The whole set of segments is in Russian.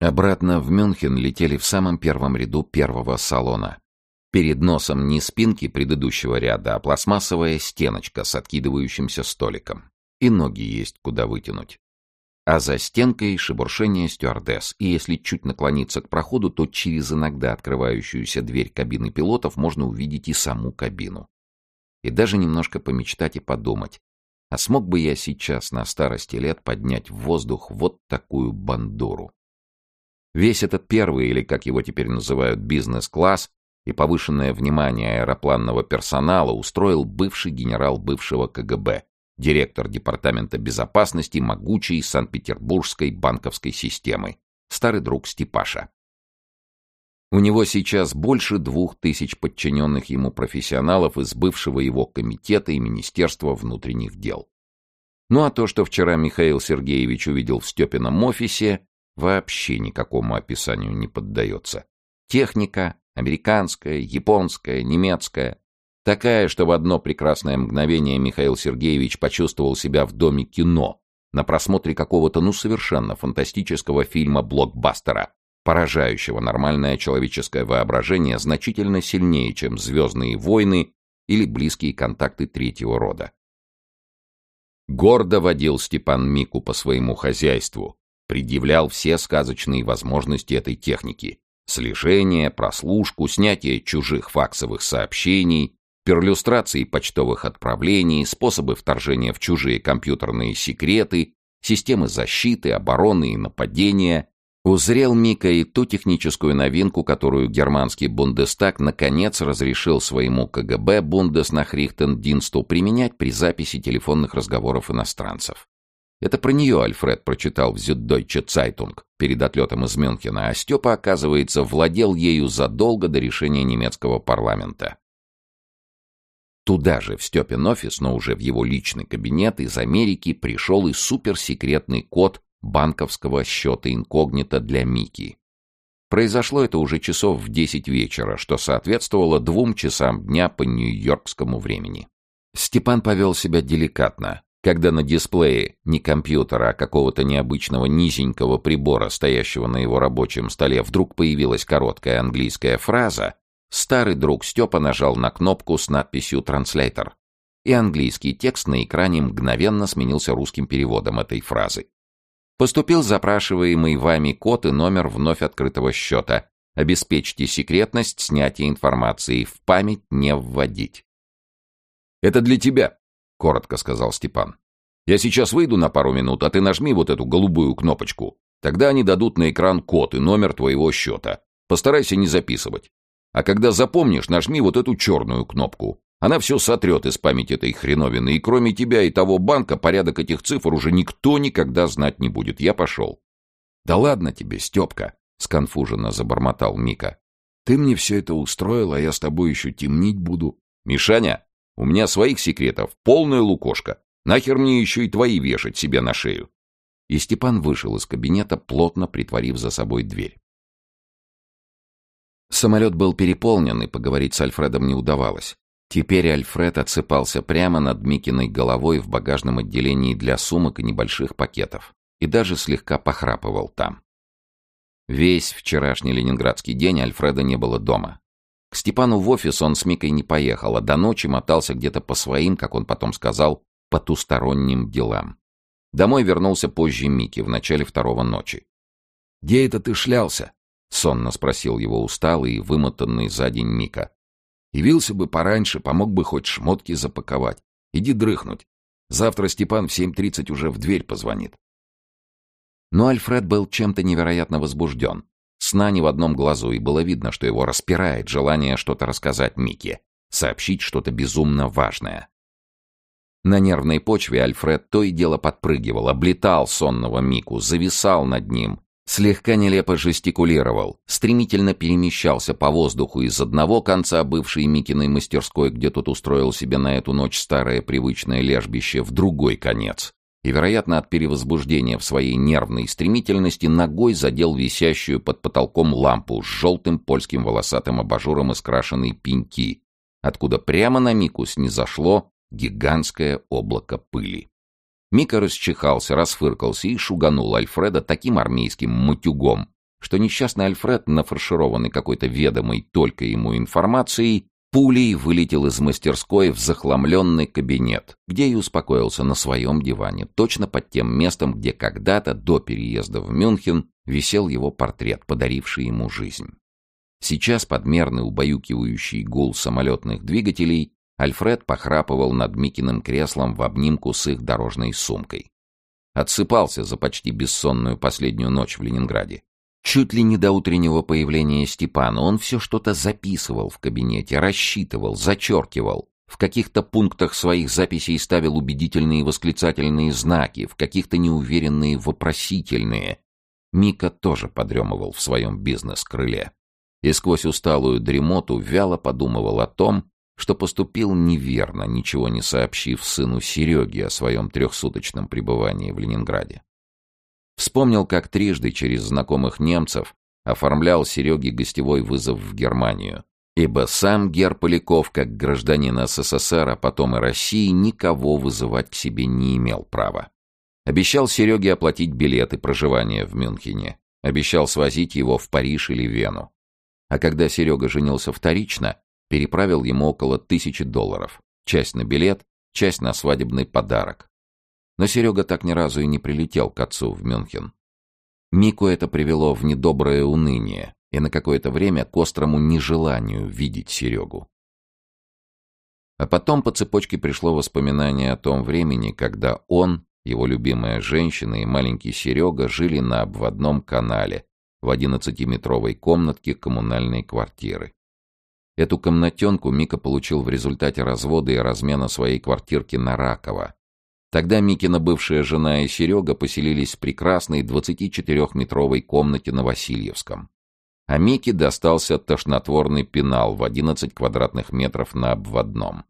Обратно в Мюнхен летели в самом первом ряду первого салона. Перед носом не спинки предыдущего ряда, а пластмассовая стеночка с откидывающимся столиком. И ноги есть куда вытянуть. А за стенкой шебуршение стюардесс, и если чуть наклониться к проходу, то через иногда открывающуюся дверь кабины пилотов можно увидеть и саму кабину. И даже немножко помечтать и подумать, а смог бы я сейчас на старости лет поднять в воздух вот такую бандуру? Весь этот первый, или как его теперь называют, бизнес-класс, и повышенное внимание аэропланного персонала устроил бывший генерал бывшего КГБ, директор Департамента безопасности могучей Санкт-Петербургской банковской системы, старый друг Степаша. У него сейчас больше двух тысяч подчиненных ему профессионалов из бывшего его комитета и Министерства внутренних дел. Ну а то, что вчера Михаил Сергеевич увидел в Степином офисе, вообще никакому описанию не поддается. Техника, американская, японская, немецкая, такая, что в одно прекрасное мгновение Михаил Сергеевич почувствовал себя в доме кино, на просмотре какого-то ну совершенно фантастического фильма-блокбастера, поражающего нормальное человеческое воображение значительно сильнее, чем «Звездные войны» или близкие контакты третьего рода. Гордо водил Степан Мику по своему хозяйству, предъявлял все сказочные возможности этой техники. Слежение, прослушку, снятие чужих факсовых сообщений, перлюстрации почтовых отправлений, способы вторжения в чужие компьютерные секреты, системы защиты, обороны и нападения. Узрел Мика и ту техническую новинку, которую германский Бундестаг наконец разрешил своему КГБ Бундеснахрихтендинсту применять при записи телефонных разговоров иностранцев. Это про нее Альфред прочитал в Süddeutsche Zeitung перед отлетом из Мюнхена, а Степа, оказывается, владел ею задолго до решения немецкого парламента. Туда же, в Степин офис, но уже в его личный кабинет из Америки пришел и суперсекретный код банковского счета инкогнито для Мики. Произошло это уже часов в десять вечера, что соответствовало двум часам дня по нью-йоркскому времени. Степан повел себя деликатно, когда на дисплее не компьютера, а какого-то необычного низенького прибора, стоящего на его рабочем столе, вдруг появилась короткая английская фраза, старый друг Степа нажал на кнопку с надписью «Транслейтер», и английский текст на экране мгновенно сменился русским переводом этой фразы. Поступил запрашиваемый вами код и номер вновь открытого счета. Обеспечьте секретность снятия информации, в память не вводить. «Это для тебя», — коротко сказал Степан. «Я сейчас выйду на пару минут, а ты нажми вот эту голубую кнопочку. Тогда они дадут на экран код и номер твоего счета. Постарайся не записывать. А когда запомнишь, нажми вот эту черную кнопку. Она все сотрет из памяти этой хреновины, и кроме тебя и того банка порядок этих цифр уже никто никогда знать не будет. Я пошел». «Да ладно тебе, Степка», — сконфуженно забормотал Мика. «Ты мне все это устроил, а я с тобой еще темнить буду». «Мишаня, у меня своих секретов полная лукошка. Нахер мне еще и твои вешать себе на шею?» И Степан вышел из кабинета, плотно притворив за собой дверь. Самолет был переполнен, и поговорить с Альфредом не удавалось. Теперь Альфред отсыпался прямо над Микиной головой в багажном отделении для сумок и небольших пакетов, и даже слегка похрапывал там. Весь вчерашний ленинградский день Альфреда не было дома. К Степану в офис он с Микой не поехал, а до ночи мотался где-то по своим, как он потом сказал, потусторонним делам. Домой вернулся позже Мики, в начале второго ночи. «Где это ты шлялся?» — сонно спросил его усталый и вымотанный за день Мика. «Явился бы пораньше, помог бы хоть шмотки запаковать. Иди дрыхнуть. Завтра Степан в семь тридцать уже в дверь позвонит». Но Альфред был чем-то невероятно возбужден. Сна ни в одном глазу, и было видно, что его распирает желание что-то рассказать Мике, сообщить что-то безумно важное. На нервной почве Альфред то и дело подпрыгивал, облетал сонного Мику, зависал над ним, слегка нелепо жестикулировал, стремительно перемещался по воздуху из одного конца бывшей Микиной мастерской, где тот устроил себе на эту ночь старое привычное лежбище, в другой конец и, вероятно, от перевозбуждения в своей нервной стремительности ногой задел висящую под потолком лампу с желтым польским волосатым абажуром из крашеной пеньки, откуда прямо на Мику снизошло гигантское облако пыли. Мика расчихался, расфыркался и шуганул Альфреда таким армейским матюгом, что несчастный Альфред, нафаршированный какой-то ведомой только ему информацией, пулей вылетел из мастерской в захламленный кабинет, где и успокоился на своем диване, точно под тем местом, где когда-то, до переезда в Мюнхен, висел его портрет, подаривший ему жизнь. Сейчас под мерный убаюкивающий гул самолетных двигателей Альфред похрапывал над Микиным креслом в обнимку с их дорожной сумкой. Отсыпался за почти бессонную последнюю ночь в Ленинграде. Чуть ли не до утреннего появления Степана он все что-то записывал в кабинете, рассчитывал, зачеркивал. В каких-то пунктах своих записей ставил убедительные восклицательные знаки, в каких-то неуверенные вопросительные. Мика тоже подремывал в своем бизнес-крыле. И сквозь усталую дремоту вяло подумывал о том, что поступил неверно, ничего не сообщив сыну Сереге о своем трехсуточном пребывании в Ленинграде. Вспомнил, как трижды через знакомых немцев оформлял Сереге гостевой вызов в Германию, ибо сам Гер Поляков, как гражданин СССР, а потом и России, никого вызывать к себе не имел права. Обещал Сереге оплатить билеты проживания в Мюнхене, обещал свозить его в Париж или Вену. А когда Серега женился вторично, переправил ему около тысячи долларов, часть на билет, часть на свадебный подарок. Но Серега так ни разу и не прилетел к отцу в Мюнхен. Мику это привело в недоброе уныние и на какое-то время к острому нежеланию видеть Серегу. А потом по цепочке пришло воспоминание о том времени, когда он, его любимая женщина и маленький Серега жили на обводном канале в одиннадцатиметровой комнатке коммунальной квартиры. Эту комнатенку Мика получил в результате развода и размена своей квартирки на Раково, Тогда Микина бывшая жена и Серега поселились в прекрасной 24-метровой комнате на Васильевском. А Мике достался тошнотворный пенал в 11 квадратных метров на обводном.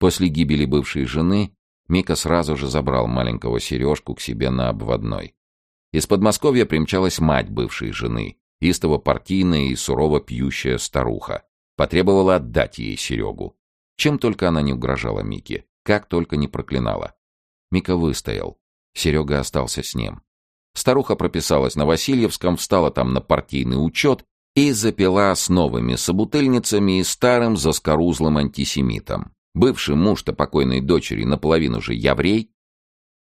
После гибели бывшей жены Мика сразу же забрал маленького Сережку к себе на обводной. Из Подмосковья примчалась мать бывшей жены, истово партийная и сурово пьющая старуха. Потребовала отдать ей Серегу. Чем только она не угрожала Мике. Как только не проклинала. Мика выстоял. Серега остался с ним. Старуха прописалась на Васильевском, встала там на партийный учет и запила с новыми собутыльницами и старым заскорузлым антисемитом. Бывший муж-то покойной дочери наполовину же еврей.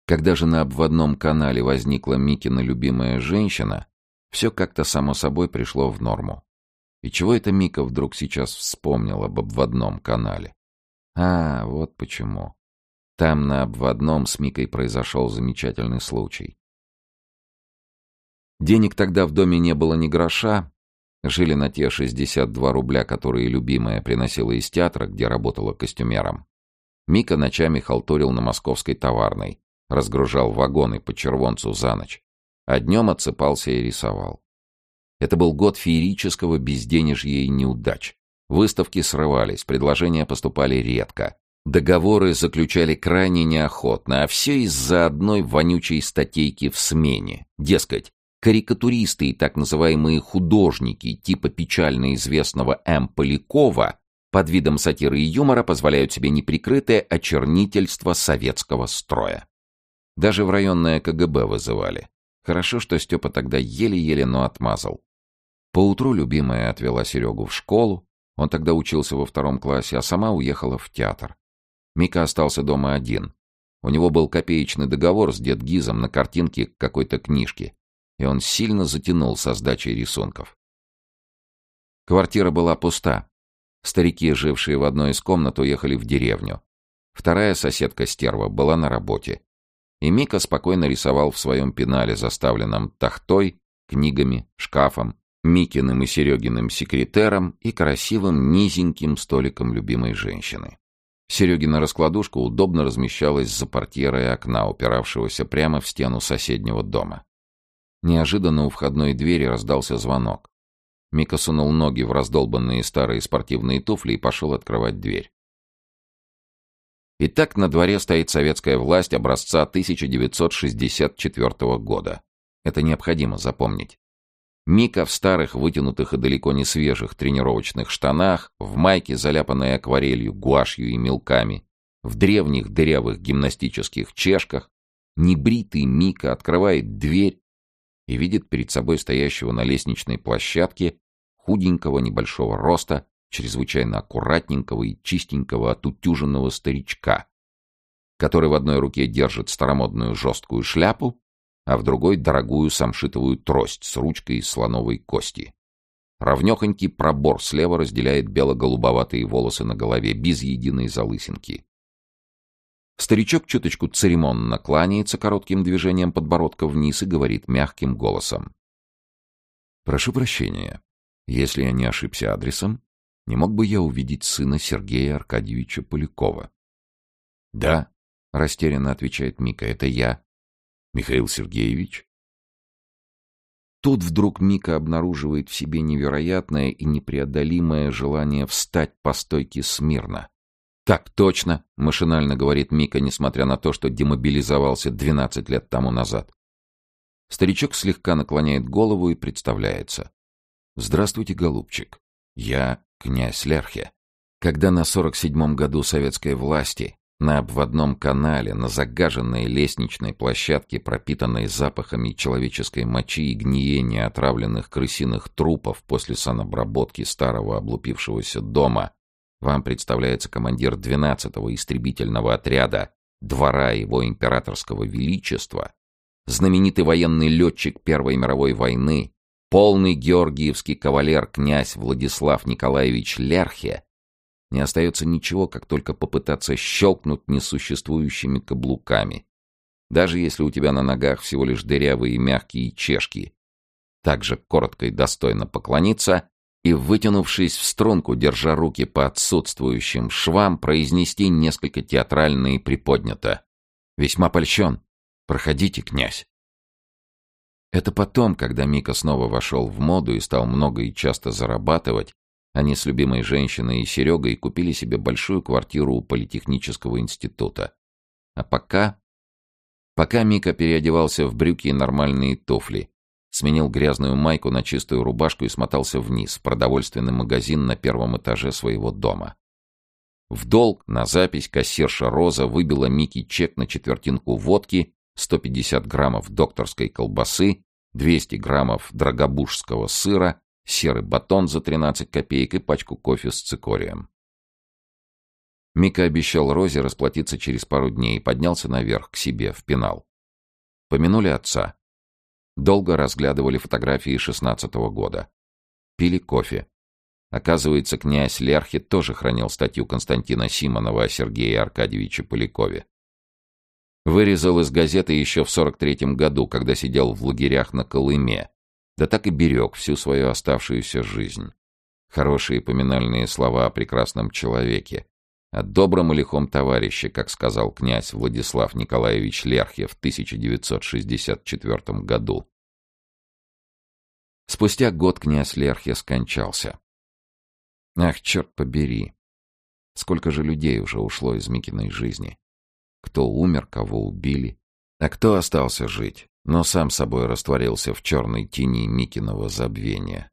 Когда же на обводном канале возникла Микина любимая женщина, все как-то само собой пришло в норму. И чего это Мика вдруг сейчас вспомнил об обводном канале? А, вот почему. Там на обводном с Микой произошел замечательный случай. Денег тогда в доме не было ни гроша. Жили на те 62 рубля, которые любимая приносила из театра, где работала костюмером. Мика ночами халтурил на московской товарной, разгружал вагоны по червонцу за ночь, а днем отсыпался и рисовал. Это был год феерического безденежья и неудач. Выставки срывались, предложения поступали редко. Договоры заключали крайне неохотно, а все из-за одной вонючей статейки в смене. Дескать, карикатуристы и так называемые художники типа печально известного М. Полякова под видом сатиры и юмора позволяют себе неприкрытое очернительство советского строя. Даже в районное КГБ вызывали. Хорошо, что Степа тогда еле-еле, но отмазал. Поутру любимая отвела Серегу в школу, он тогда учился во втором классе, а сама уехала в театр. Мика остался дома один. У него был копеечный договор с дед Гизом на картинке какой-то книжки, и он сильно затянул со сдачей рисунков. Квартира была пуста. Старики, жившие в одной из комнат, уехали в деревню. Вторая соседка стерва была на работе. И Мика спокойно рисовал в своем пенале, заставленном тахтой, книгами, шкафом Микиным и Серегиным секретером и красивым низеньким столиком любимой женщины. Серегина раскладушка удобно размещалась за портьерой окна, упиравшегося прямо в стену соседнего дома. Неожиданно у входной двери раздался звонок. Мика сунул ноги в раздолбанные старые спортивные туфли и пошел открывать дверь. Итак, на дворе стоит советская власть образца 1964 года. Это необходимо запомнить. Мика в старых, вытянутых и далеко не свежих тренировочных штанах, в майке, заляпанной акварелью, гуашью и мелками, в древних дырявых гимнастических чешках, небритый Мика открывает дверь и видит перед собой стоящего на лестничной площадке худенького небольшого роста, чрезвычайно аккуратненького и чистенького отутюженного старичка, который в одной руке держит старомодную жесткую шляпу, а в другой — дорогую самшитовую трость с ручкой из слоновой кости. Ровнёхонький пробор слева разделяет бело-голубоватые волосы на голове, без единой залысинки. Старичок чуточку церемонно кланяется коротким движением подбородка вниз и говорит мягким голосом. «Прошу прощения. Если я не ошибся адресом, не мог бы я увидеть сына Сергея Аркадьевича Полякова?» «Да», — растерянно отвечает Мика, — «это я». «Михаил Сергеевич?» Тут вдруг Мика обнаруживает в себе невероятное и непреодолимое желание встать по стойке смирно. «Так точно», — машинально говорит Мика, несмотря на то, что демобилизовался 12 лет тому назад. Старичок слегка наклоняет голову и представляется. «Здравствуйте, голубчик. Я князь Лерхе. Когда на 47-м году советской власти на обводном канале, на загаженной лестничной площадке, пропитанной запахами человеческой мочи и гниения отравленных крысиных трупов после санобработки старого облупившегося дома, вам представляется командир 12-го истребительного отряда двора его императорского величества, знаменитый военный летчик Первой мировой войны, полный георгиевский кавалер князь Владислав Николаевич Лерхе, не остается ничего, как только попытаться щелкнуть несуществующими каблуками. Даже если у тебя на ногах всего лишь дырявые мягкие чешки. Также коротко и достойно поклониться и, вытянувшись в струнку, держа руки по отсутствующим швам, произнести несколько театрально и приподнято. «Весьма польщен. Проходите, князь». Это потом, когда Мика снова вошел в моду и стал много и часто зарабатывать, они с любимой женщиной и Серегой купили себе большую квартиру у Политехнического института. А пока... Пока Мика переодевался в брюки и нормальные туфли, сменил грязную майку на чистую рубашку и смотался вниз, в продовольственный магазин на первом этаже своего дома. В долг на запись кассирша Роза выбила Микки чек на четвертинку водки, 150 граммов докторской колбасы, 200 граммов драгобужского сыра серый батон за 13 копеек и пачку кофе с цикорием. Мика обещал Розе расплатиться через пару дней и поднялся наверх, к себе, в пенал. Помянули отца. Долго разглядывали фотографии шестнадцатого года. Пили кофе. Оказывается, князь Лерхи тоже хранил статью Константина Симонова о Сергее Аркадьевиче Полякове. Вырезал из газеты еще в 43-м году, когда сидел в лагерях на Колыме, да так и берег всю свою оставшуюся жизнь. Хорошие поминальные слова о прекрасном человеке, о добром и лихом товарище, как сказал князь Владислав Николаевич Лерхе в 1964 году. Спустя год князь Лерхе скончался. Ах, черт побери! Сколько же людей уже ушло из Микиной жизни? Кто умер, кого убили, а кто остался жить? Но сам собой растворился в черной тени Микиного забвения.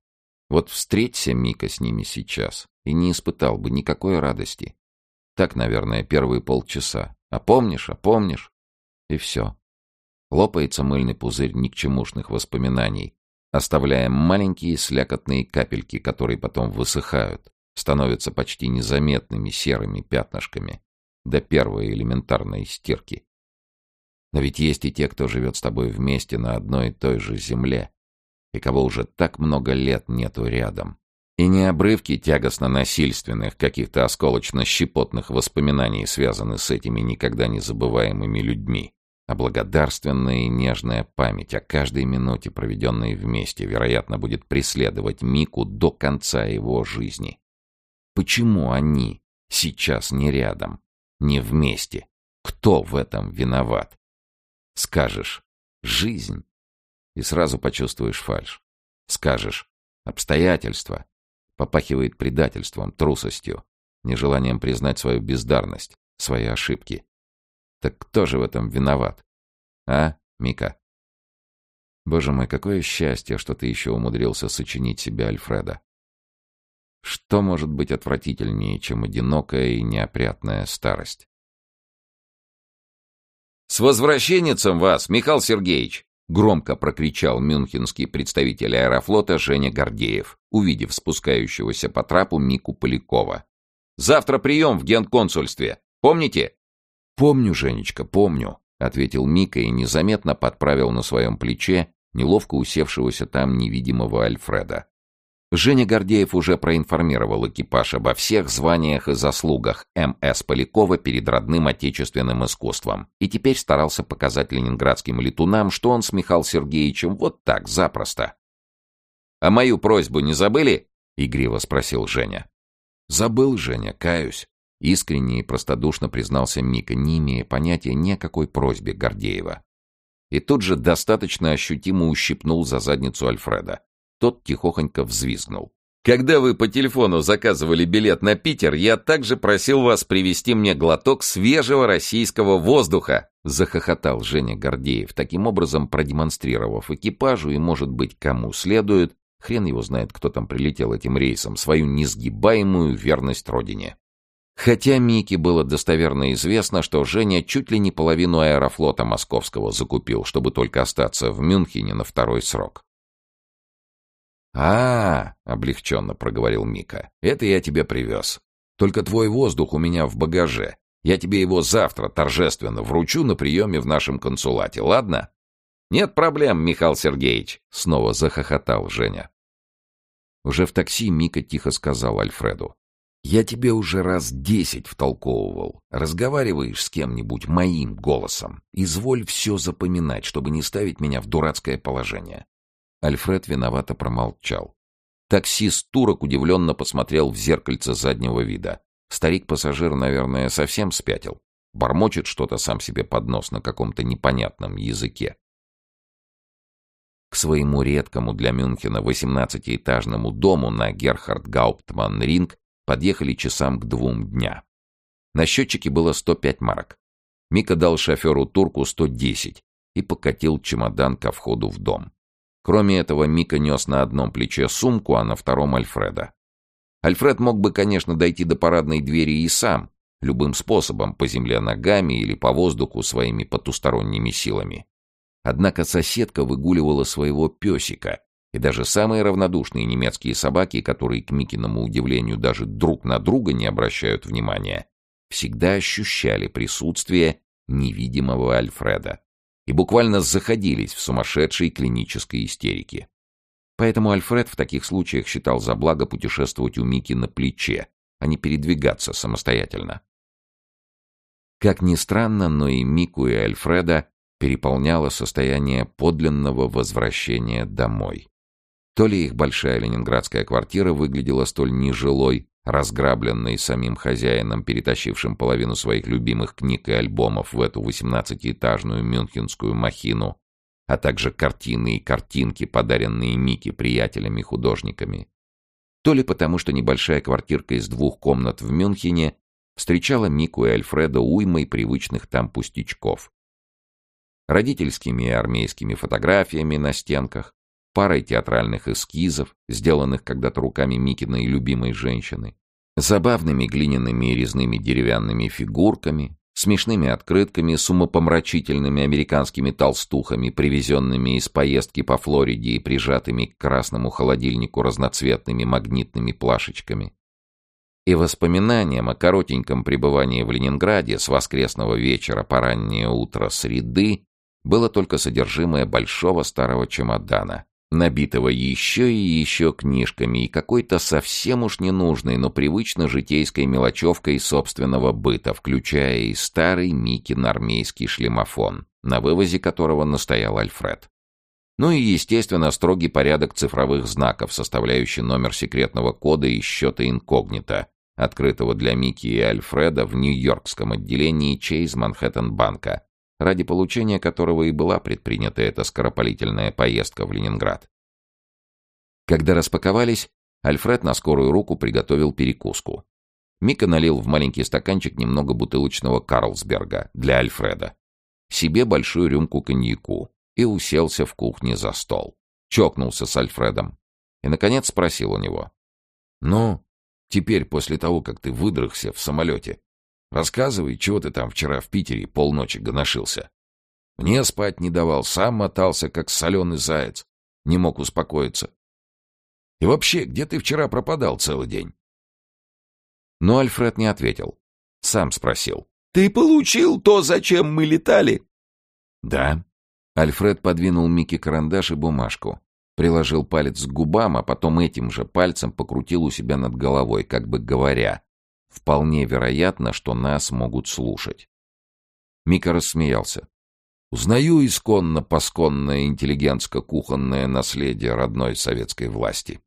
Вот встреться Мика с ними сейчас, и не испытал бы никакой радости. Так, наверное, первые полчаса. А помнишь, а помнишь? И все. Лопается мыльный пузырь никчемушных воспоминаний, оставляя маленькие слякотные капельки, которые потом высыхают, становятся почти незаметными серыми пятнышками до первой элементарной стирки. Но ведь есть и те, кто живет с тобой вместе на одной и той же земле, и кого уже так много лет нету рядом. И не обрывки тягостно-насильственных, каких-то осколочно-щепотных воспоминаний связаны с этими никогда не забываемыми людьми, а благодарственная и нежная память о каждой минуте, проведенной вместе, вероятно, будет преследовать Мику до конца его жизни. Почему они сейчас не рядом, не вместе? Кто в этом виноват? Скажешь «жизнь» и сразу почувствуешь фальшь. Скажешь «обстоятельства» попахивает предательством, трусостью, нежеланием признать свою бездарность, свои ошибки. Так кто же в этом виноват? А, Мика? Боже мой, какое счастье, что ты еще умудрился сочинить себе Альфреда. Что может быть отвратительнее, чем одинокая и неопрятная старость? «С возвращенницем вас, Михаил Сергеевич!» Громко прокричал мюнхенский представитель аэрофлота Женя Гордеев, увидев спускающегося по трапу Мику Полякова. «Завтра прием в генконсульстве. Помните?» «Помню, Женечка, помню», — ответил Мика и незаметно подправил на своем плече неловко усевшегося там невидимого Альфреда. Женя Гордеев уже проинформировал экипаж обо всех званиях и заслугах М.С. Полякова перед родным отечественным искусством и теперь старался показать ленинградским летунам, что он с Михаилом Сергеевичем вот так, запросто. «А мою просьбу не забыли?» — игриво спросил Женя. «Забыл, Женя, каюсь», — искренне и простодушно признался Мика, не имея понятия ни о какой просьбе Гордеева. И тут же достаточно ощутимо ущипнул за задницу Альфреда. Тот тихохонько взвизгнул. «Когда вы по телефону заказывали билет на Питер, я также просил вас привезти мне глоток свежего российского воздуха!» Захохотал Женя Гордеев, таким образом продемонстрировав экипажу и, может быть, кому следует, хрен его знает, кто там прилетел этим рейсом, свою несгибаемую верность родине. Хотя Мике было достоверно известно, что Женя чуть ли не половину аэрофлота московского закупил, чтобы только остаться в Мюнхене на второй срок. «А, — облегченно проговорил Мика, — это я тебе привез. Только твой воздух у меня в багаже. Я тебе его завтра торжественно вручу на приеме в нашем консулате, ладно?» «Нет проблем, Михаил Сергеевич», — снова захохотал Женя. Уже в такси Мика тихо сказал Альфреду. «Я тебе уже раз десять втолковывал. Разговариваешь с кем-нибудь моим голосом. Изволь все запоминать, чтобы не ставить меня в дурацкое положение. Альфред виновато промолчал. Таксист-турок удивленно посмотрел в зеркальце заднего вида. Старик-пассажир, наверное, совсем спятил. Бормочет что-то сам себе под нос на каком-то непонятном языке. К своему редкому для Мюнхена 18-этажному дому на Герхард Гауптман Ринг подъехали часам к двум дня. На счетчике было 105 марок. Мика дал шоферу турку 110 и покатил чемодан ко входу в дом. Кроме этого, Мика нес на одном плече сумку, а на втором — Альфреда. Альфред мог бы, конечно, дойти до парадной двери и сам, любым способом, по земле ногами или по воздуху своими потусторонними силами. Однако соседка выгуливала своего песика, и даже самые равнодушные немецкие собаки, которые, к Микиному удивлению, даже друг на друга не обращают внимания, всегда ощущали присутствие невидимого Альфреда и буквально заходились в сумасшедшей клинической истерике. Поэтому Альфред в таких случаях считал за благо путешествовать у Мики на плече, а не передвигаться самостоятельно. Как ни странно, но и Мику, и Альфреда переполняло состояние подлинного возвращения домой. То ли их большая ленинградская квартира выглядела столь нежилой, разграбленный самим хозяином, перетащившим половину своих любимых книг и альбомов в эту восемнадцатиэтажную мюнхенскую махину, а также картины и картинки, подаренные Мике приятелями-художниками. То ли потому, что небольшая квартирка из двух комнат в Мюнхене встречала Мику и Альфреда уймой привычных там пустячков. Родительскими и армейскими фотографиями на стенках, парой театральных эскизов, сделанных когда-то руками Микиной любимой женщины, забавными глиняными и резными деревянными фигурками, смешными открытками с умопомрачительными американскими толстухами, привезенными из поездки по Флориде и прижатыми к красному холодильнику разноцветными магнитными плашечками. И воспоминаниям о коротеньком пребывании в Ленинграде с воскресного вечера по раннее утро среды было только содержимое большого старого чемодана, набитого еще и еще книжками и какой-то совсем уж ненужной, но привычно житейской мелочевкой собственного быта, включая и старый Микин армейский шлемофон, на вывозе которого настоял Альфред. Ну и, естественно, строгий порядок цифровых знаков, составляющий номер секретного кода и счета инкогнито, открытого для Мики и Альфреда в Нью-Йоркском отделении Чейз Манхэттен банка, ради получения которого и была предпринята эта скоропалительная поездка в Ленинград. Когда распаковались, Альфред на скорую руку приготовил перекуску. Мика налил в маленький стаканчик немного бутылочного Карлсберга для Альфреда, себе большую рюмку коньяку и уселся в кухне за стол. Чокнулся с Альфредом и, наконец, спросил у него. «Ну, теперь, после того, как ты выдрыхся в самолете, Рассказывай, чего ты там вчера в Питере полночи гоношился. Мне спать не давал, сам мотался, как соленый заяц. Не мог успокоиться. И вообще, где ты вчера пропадал целый день? Но Альфред не ответил. Сам спросил. «Ты получил то, зачем мы летали?» «Да». Альфред подвинул Микки карандаш и бумажку. Приложил палец к губам, а потом этим же пальцем покрутил у себя над головой, как бы говоря. Вполне вероятно, что нас могут слушать. Мика рассмеялся. Узнаю исконно-посконное интеллигентско-кухонное наследие родной советской власти.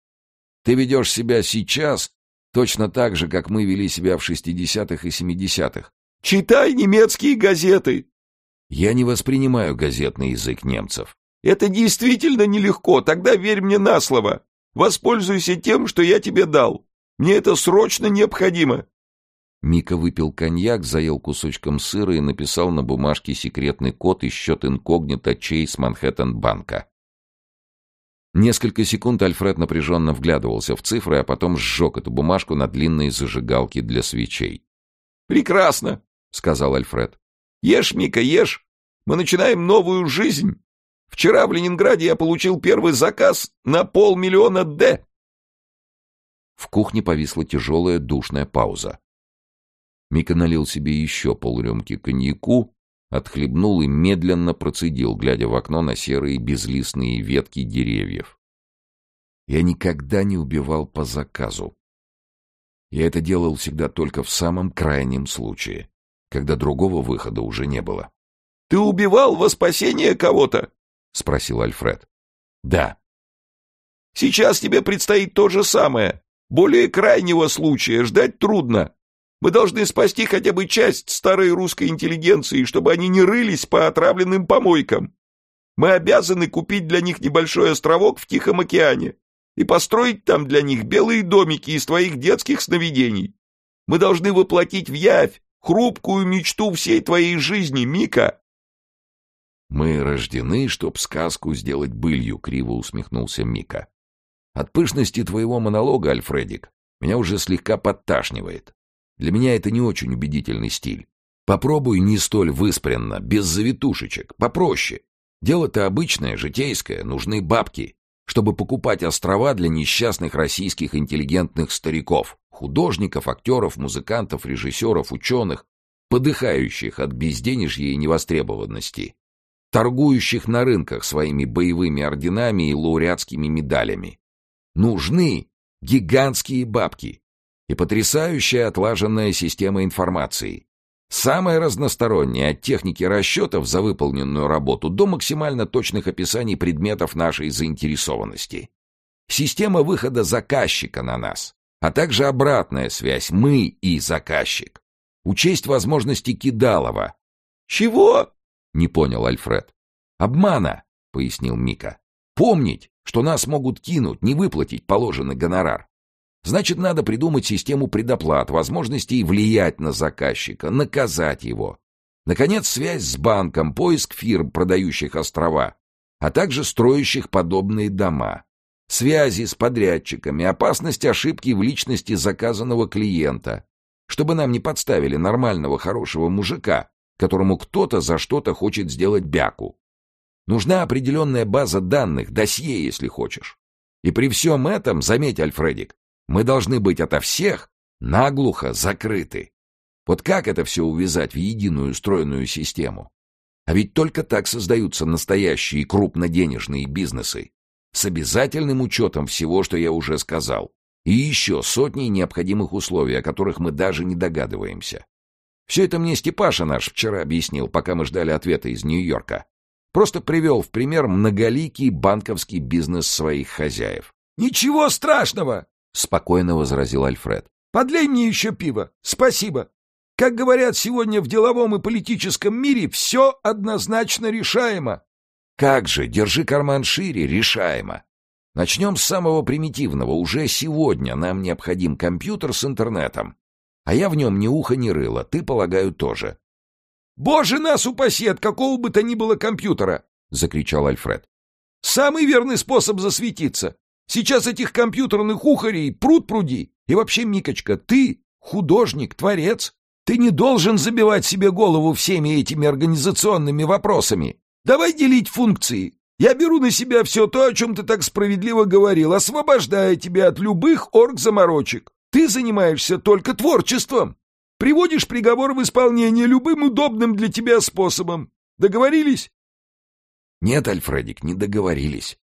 Ты ведешь себя сейчас точно так же, как мы вели себя в шестидесятых и семидесятых. Читай немецкие газеты. Я не воспринимаю газетный язык немцев. Это действительно нелегко, тогда верь мне на слово. Воспользуйся тем, что я тебе дал. Мне это срочно необходимо. Мика выпил коньяк, заел кусочком сыра и написал на бумажке секретный код и счет инкогнито Чейз Манхэттен-банка. Несколько секунд Альфред напряженно вглядывался в цифры, а потом сжег эту бумажку на длинной зажигалке для свечей. «Прекрасно!» — сказал Альфред. «Ешь, Мика, ешь! Мы начинаем новую жизнь! Вчера в Ленинграде я получил первый заказ на полмиллиона «Д». В кухне повисла тяжелая душная пауза. Мика налил себе еще полрюмки коньяку, отхлебнул и медленно процедил, глядя в окно на серые безлистные ветки деревьев. Я никогда не убивал по заказу. Я это делал всегда только в самом крайнем случае, когда другого выхода уже не было. — Ты убивал во спасение кого-то? — спросил Альфред. — Да. — Сейчас тебе предстоит то же самое. Более крайнего случая ждать трудно. Мы должны спасти хотя бы часть старой русской интеллигенции, чтобы они не рылись по отравленным помойкам. Мы обязаны купить для них небольшой островок в Тихом океане и построить там для них белые домики из твоих детских сновидений. Мы должны воплотить в явь хрупкую мечту всей твоей жизни, Мика. Мы рождены, чтоб сказку сделать былью, криво усмехнулся Мика. От пышности твоего монолога, Альфредик, меня уже слегка подташнивает. Для меня это не очень убедительный стиль. Попробуй не столь выспренно, без завитушечек, попроще. Дело-то обычное, житейское, нужны бабки, чтобы покупать острова для несчастных российских интеллигентных стариков, художников, актеров, музыкантов, режиссеров, ученых, подыхающих от безденежья и невостребованности, торгующих на рынках своими боевыми орденами и лауреатскими медалями. Нужны гигантские бабки, и потрясающая отлаженная система информации. Самая разносторонняя от техники расчетов за выполненную работу до максимально точных описаний предметов нашей заинтересованности. Система выхода заказчика на нас, а также обратная связь «мы» и заказчик. Учесть возможности Кидалова. «Чего?» — не понял Альфред. «Обмана», — пояснил Мика. «Помнить, что нас могут кинуть, не выплатить положенный гонорар. Значит, надо придумать систему предоплат, возможностей влиять на заказчика, наказать его. Наконец, связь с банком, поиск фирм, продающих острова, а также строящих подобные дома. Связи с подрядчиками, опасность ошибки в личности заказанного клиента, чтобы нам не подставили нормального хорошего мужика, которому кто-то за что-то хочет сделать бяку. Нужна определенная база данных, досье, если хочешь. И при всем этом, заметь, Альфредик, мы должны быть ото всех наглухо закрыты. Вот как это все увязать в единую стройную систему? А ведь только так создаются настоящие крупноденежные бизнесы. С обязательным учетом всего, что я уже сказал. И еще сотни необходимых условий, о которых мы даже не догадываемся. Все это мне Степаша наш вчера объяснил, пока мы ждали ответа из Нью-Йорка. Просто привел в пример многоликий банковский бизнес своих хозяев. «Ничего страшного!» — спокойно возразил Альфред. «Подлей мне еще пиво. Спасибо. Как говорят сегодня в деловом и политическом мире, все однозначно решаемо». «Как же, держи карман шире, решаемо. Начнем с самого примитивного. Уже сегодня нам необходим компьютер с интернетом. А я в нем ни уха, ни рыла. Ты, полагаю, тоже». «Боже нас упаси от какого бы то ни было компьютера!» — закричал Альфред. «Самый верный способ засветиться. Сейчас этих компьютерных ухарей пруд пруди. И вообще, Микочка, ты художник, творец. Ты не должен забивать себе голову всеми этими организационными вопросами. Давай делить функции. Я беру на себя все то, о чем ты так справедливо говорил, освобождая тебя от любых оргзаморочек. Ты занимаешься только творчеством. Приводишь приговор в исполнение любым удобным для тебя способом. Договорились? Нет, Альфредик, не договорились.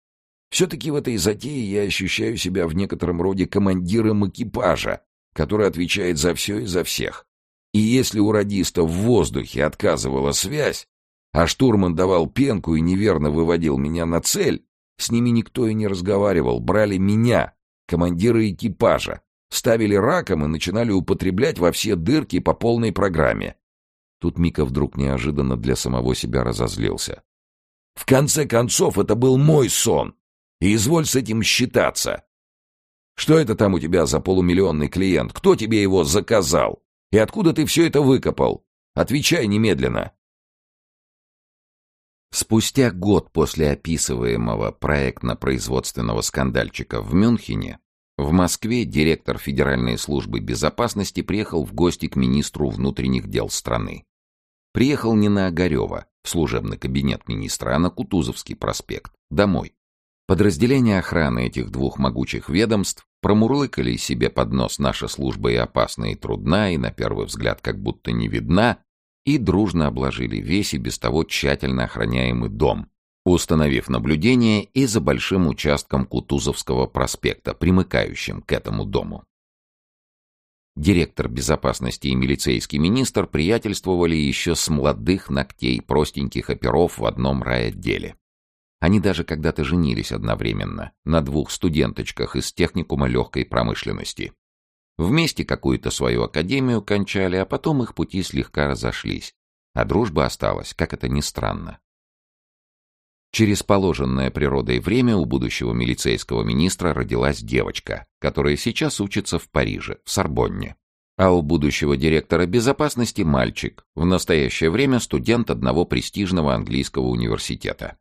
Все-таки в этой затее я ощущаю себя в некотором роде командиром экипажа, который отвечает за все и за всех. И если у радиста в воздухе отказывала связь, а штурман давал пенку и неверно выводил меня на цель, с ними никто и не разговаривал, брали меня, командира экипажа, ставили раком и начинали употреблять во все дырки по полной программе. Тут Мика вдруг неожиданно для самого себя разозлился. В конце концов, это был мой сон, и изволь с этим считаться. Что это там у тебя за полумиллионный клиент? Кто тебе его заказал? И откуда ты все это выкопал? Отвечай немедленно. Спустя год после описываемого проектно-производственного скандальчика в Мюнхене, в Москве директор Федеральной службы безопасности приехал в гости к министру внутренних дел страны. Приехал не на Огарева, в служебный кабинет министра, а на Кутузовский проспект, домой. Подразделения охраны этих двух могучих ведомств промурлыкали себе под нос «Наша служба и опасна, и трудна, и на первый взгляд как будто не видна», и дружно обложили весь и без того тщательно охраняемый дом, установив наблюдение и за большим участком Кутузовского проспекта, примыкающим к этому дому. Директор безопасности и милицейский министр приятельствовали еще с молодых ногтей простеньких оперов в одном райотделе. Они даже когда-то женились одновременно на двух студенточках из техникума легкой промышленности. Вместе какую-то свою академию кончали, а потом их пути слегка разошлись. А дружба осталась, как это ни странно. Через положенное природой время у будущего милицейского министра родилась девочка, которая сейчас учится в Париже, в Сорбонне. А у будущего директора безопасности мальчик, в настоящее время студент одного престижного английского университета.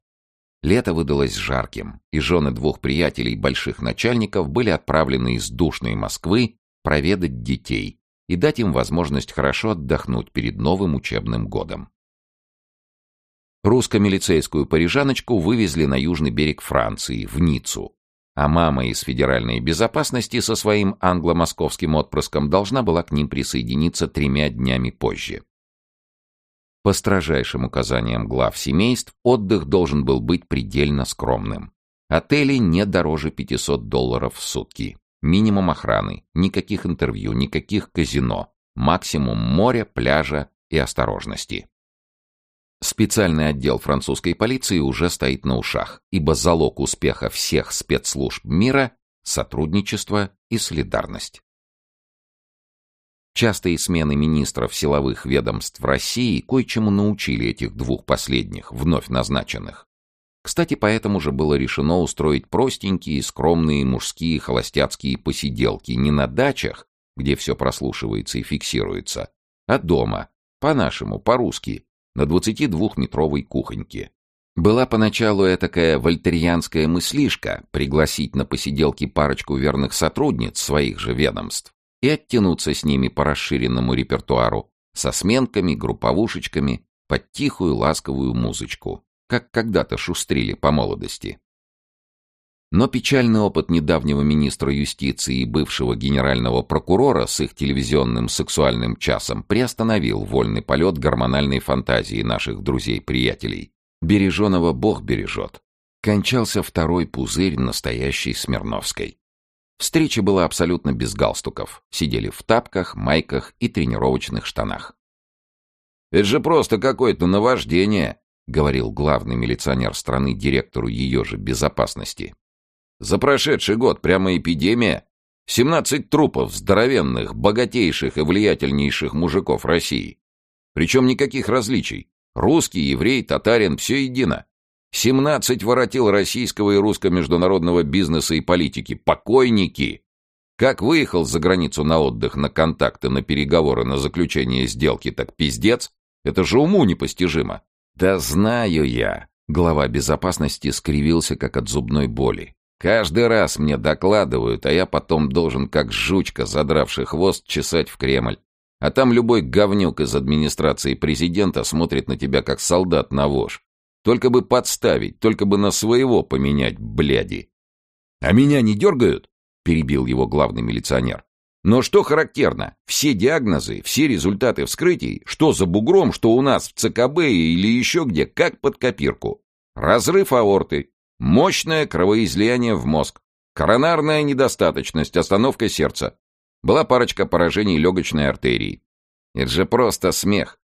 Лето выдалось жарким, и жены двух приятелей больших начальников были отправлены из душной Москвы проведать детей и дать им возможность хорошо отдохнуть перед новым учебным годом. Русско-милицейскую парижаночку вывезли на южный берег Франции, в Ниццу, а мама из федеральной безопасности со своим англо-московским отпрыском должна была к ним присоединиться тремя днями позже. По строжайшим указаниям глав семейств, отдых должен был быть предельно скромным. Отели не дороже 500 долларов в сутки. Минимум охраны, никаких интервью, никаких казино. Максимум моря, пляжа и осторожности. Специальный отдел французской полиции уже стоит на ушах, ибо залог успеха всех спецслужб мира — сотрудничество и солидарность. Частые смены министров силовых ведомств России кое-чему научили этих двух последних, вновь назначенных. Кстати, поэтому же было решено устроить простенькие, скромные мужские холостяцкие посиделки не на дачах, где все прослушивается и фиксируется, а дома, по-нашему, по-русски, на 22-метровой кухоньке. Была поначалу этакая вольтерьянская мыслишка пригласить на посиделки парочку верных сотрудниц своих же ведомств и оттянуться с ними по расширенному репертуару, со сменками, групповушечками, под тихую ласковую музычку, как когда-то шустрили по молодости. Но печальный опыт недавнего министра юстиции и бывшего генерального прокурора с их телевизионным сексуальным часом приостановил вольный полет гормональной фантазии наших друзей-приятелей. Береженого Бог бережет. Кончался второй пузырь настоящей Смирновской. Встреча была абсолютно без галстуков. Сидели в тапках, майках и тренировочных штанах. «Это же просто какое-то наваждение», — говорил главный милиционер страны директору ее же безопасности. «За прошедший год прямо эпидемия. 17 трупов здоровенных, богатейших и влиятельнейших мужиков России. Причем никаких различий. Русский, еврей, татарин — все едино. Семнадцать воротил российского и русско-международного бизнеса и политики. Покойники! Как выехал за границу на отдых, на контакты, на переговоры, на заключение сделки, так пиздец. Это же уму непостижимо. Да знаю я. Глава безопасности скривился, как от зубной боли. Каждый раз мне докладывают, а я потом должен, как жучка, задравший хвост, чесать в Кремль. А там любой говнюк из администрации президента смотрит на тебя как солдат на вож. Только бы подставить, только бы на своего поменять, бляди. «А меня не дергают?» — перебил его главный милиционер. «Но что характерно, все диагнозы, все результаты вскрытий, что за бугром, что у нас в ЦКБ или еще где, как под копирку. Разрыв аорты, мощное кровоизлияние в мозг, коронарная недостаточность, остановка сердца. Была парочка поражений легочной артерии. Это же просто смех.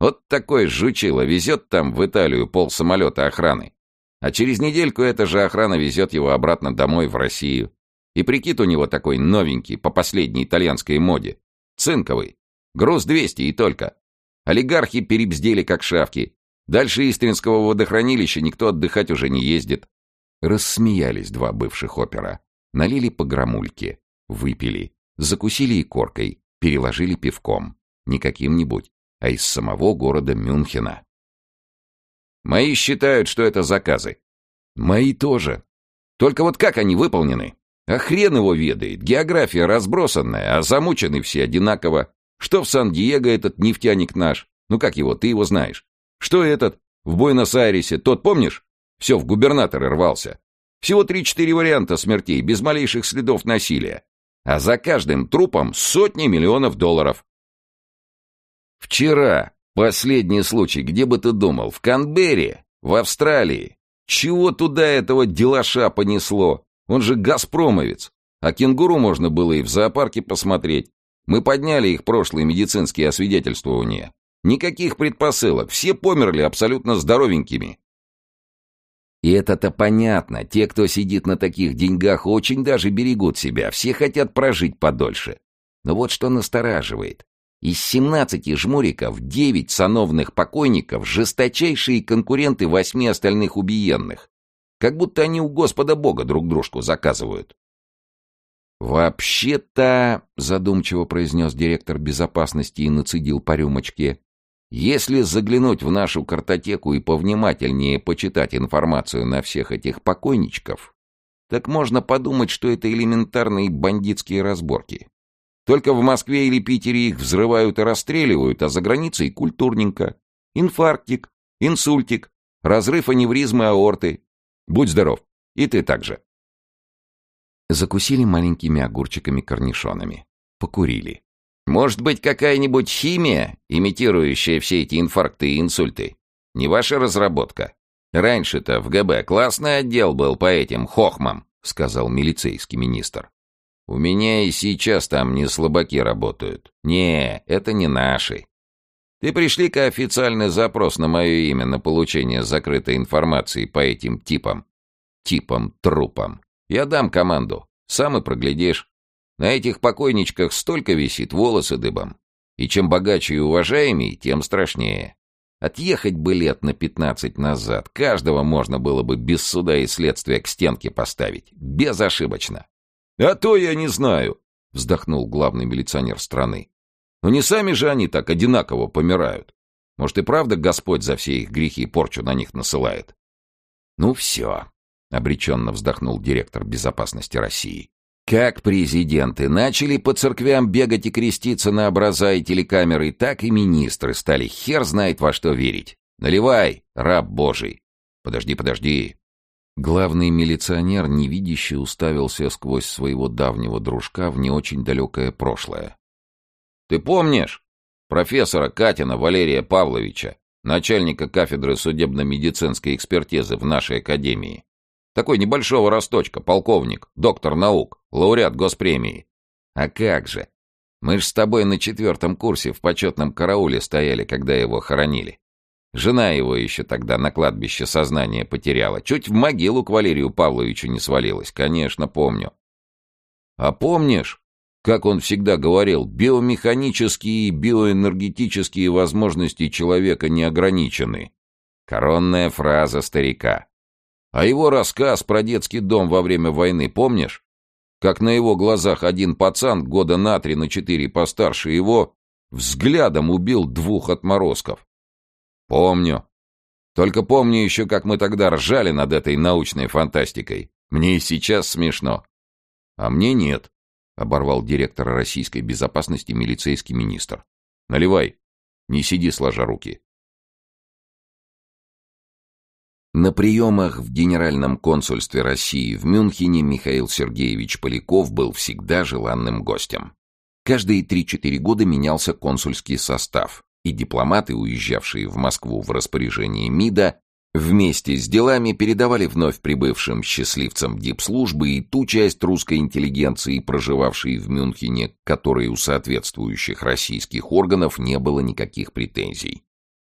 Вот такой жучило везет там в Италию пол самолета охраны. А через недельку эта же охрана везет его обратно домой в Россию. И прикид у него такой новенький, по последней итальянской моде. Цинковый. Груз 200 и только. Олигархи перебздели как шавки. Дальше Истринского водохранилища никто отдыхать уже не ездит. Рассмеялись два бывших опера. Налили по грамульке. Выпили. Закусили и коркой. Переложили пивком. Не каким-нибудь, а из самого города Мюнхена. Мои считают, что это заказы. Мои тоже. Только вот как они выполнены? А хрен его ведает. География разбросанная, а замучены все одинаково. Что в Сан-Диего этот нефтяник наш? Ну как его, ты его знаешь. Что этот? В Буэнос-Айресе, тот помнишь? Все, в губернаторы рвался. Всего три-четыре варианта смертей, без малейших следов насилия. А за каждым трупом сотни миллионов долларов. Вчера, последний случай, где бы ты думал, в Канберре, в Австралии. Чего туда этого делаша понесло? Он же газпромовец. А кенгуру можно было и в зоопарке посмотреть. Мы подняли их прошлые медицинские освидетельствования. Никаких предпосылок, все померли абсолютно здоровенькими. И это-то понятно, те, кто сидит на таких деньгах, очень даже берегут себя, все хотят прожить подольше. Но вот что настораживает. Из 17 жмуриков 9 сановных покойников – жесточайшие конкуренты восьми остальных убиенных. Как будто они у Господа Бога друг дружку заказывают. «Вообще-то», — задумчиво произнес директор безопасности и нацедил по рюмочке, «если заглянуть в нашу картотеку и повнимательнее почитать информацию на всех этих покойничков, так можно подумать, что это элементарные бандитские разборки. Только в Москве или Питере их взрывают и расстреливают, а за границей культурненько. Инфарктик, инсультик, разрыв аневризмы аорты. Будь здоров. И ты также. Закусили маленькими огурчиками-корнишонами. Покурили. Может быть, какая-нибудь химия, имитирующая все эти инфаркты и инсульты? Не ваша разработка. Раньше-то в ГБ классный отдел был по этим хохмам, сказал милицейский министр. У меня и сейчас там не слабаки работают. Не, это не наши. Ты пришли-ка официальный запрос на мое имя на получение закрытой информации по этим типам. Типам трупам. Я дам команду. Сам и проглядишь. На этих покойничках столько висит, волосы дыбом. И чем богаче и уважаемей, тем страшнее. Отъехать бы лет на пятнадцать назад. Каждого можно было бы без суда и следствия к стенке поставить. Безошибочно. «А то я не знаю», — вздохнул главный милиционер страны. «Но не сами же они так одинаково помирают. Может, и правда Господь за все их грехи порчу на них насылает?» «Ну все», — обреченно вздохнул директор безопасности России. «Как президенты начали по церквям бегать и креститься на образа и телекамеры, так и министры стали хер знает во что верить. Наливай, раб божий!» «Подожди, подожди, Главный милиционер невидяще уставился сквозь своего давнего дружка в не очень далекое прошлое. «Ты помнишь профессора Катина Валерия Павловича, начальника кафедры судебно-медицинской экспертизы в нашей академии? Такой небольшого росточка, полковник, доктор наук, лауреат госпремии. А как же? Мы ж с тобой на четвертом курсе в почетном карауле стояли, когда его хоронили. Жена его еще тогда на кладбище сознание потеряла. Чуть в могилу к Валерию Павловичу не свалилась. Конечно, помню. А помнишь, как он всегда говорил, биомеханические и биоэнергетические возможности человека не ограничены? Коронная фраза старика. А его рассказ про детский дом во время войны помнишь? Как на его глазах один пацан, года на три, на четыре постарше его, взглядом убил двух отморозков. Помню. Только помню еще, как мы тогда ржали над этой научной фантастикой. Мне и сейчас смешно. А мне нет, оборвал директор российской безопасности милицейский министр. Наливай. Не сиди сложа руки. На приемах в Генеральном консульстве России в Мюнхене Михаил Сергеевич Поляков был всегда желанным гостем. Каждые 3-4 года менялся консульский состав, и дипломаты, уезжавшие в Москву в распоряжении МИДа, вместе с делами передавали вновь прибывшим счастливцам дипслужбы и ту часть русской интеллигенции, проживавшей в Мюнхене, которой у соответствующих российских органов не было никаких претензий.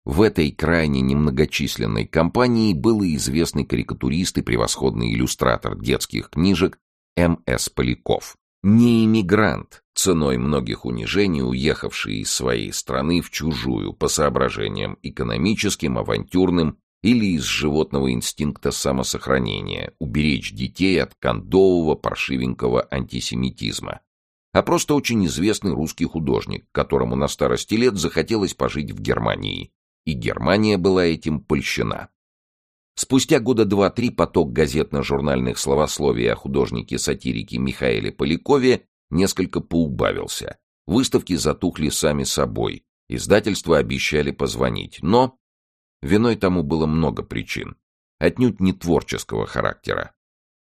В этой крайне немногочисленной компании был и известный карикатурист и превосходный иллюстратор детских книжек М.С. Поляков. Не иммигрант, ценой многих унижений уехавший из своей страны в чужую по соображениям экономическим, авантюрным или из животного инстинкта самосохранения, уберечь детей от кондового паршивенького антисемитизма. А просто очень известный русский художник, которому на старости лет захотелось пожить в Германии и Германия была этим польщена. Спустя года два-три поток газетно-журнальных словословий о художнике-сатирике Михаиле Полякове несколько поубавился. Выставки затухли сами собой, издательства обещали позвонить, но... Виной тому было много причин, отнюдь не творческого характера.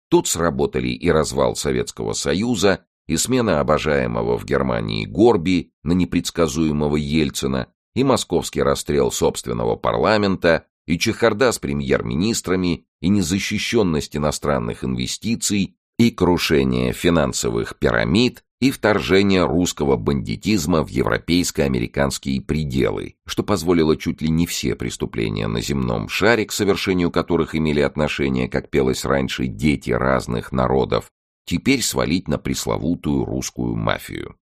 Тут сработали и развал Советского Союза, и смена обожаемого в Германии Горби на непредсказуемого Ельцина, и московский расстрел собственного парламента, и чехарда с премьер-министрами, и незащищенность иностранных инвестиций, и крушение финансовых пирамид, и вторжение русского бандитизма в европейско-американские пределы, что позволило чуть ли не все преступления на земном шаре, к совершению которых имели отношение, как пелось раньше, дети разных народов, теперь свалить на пресловутую русскую мафию.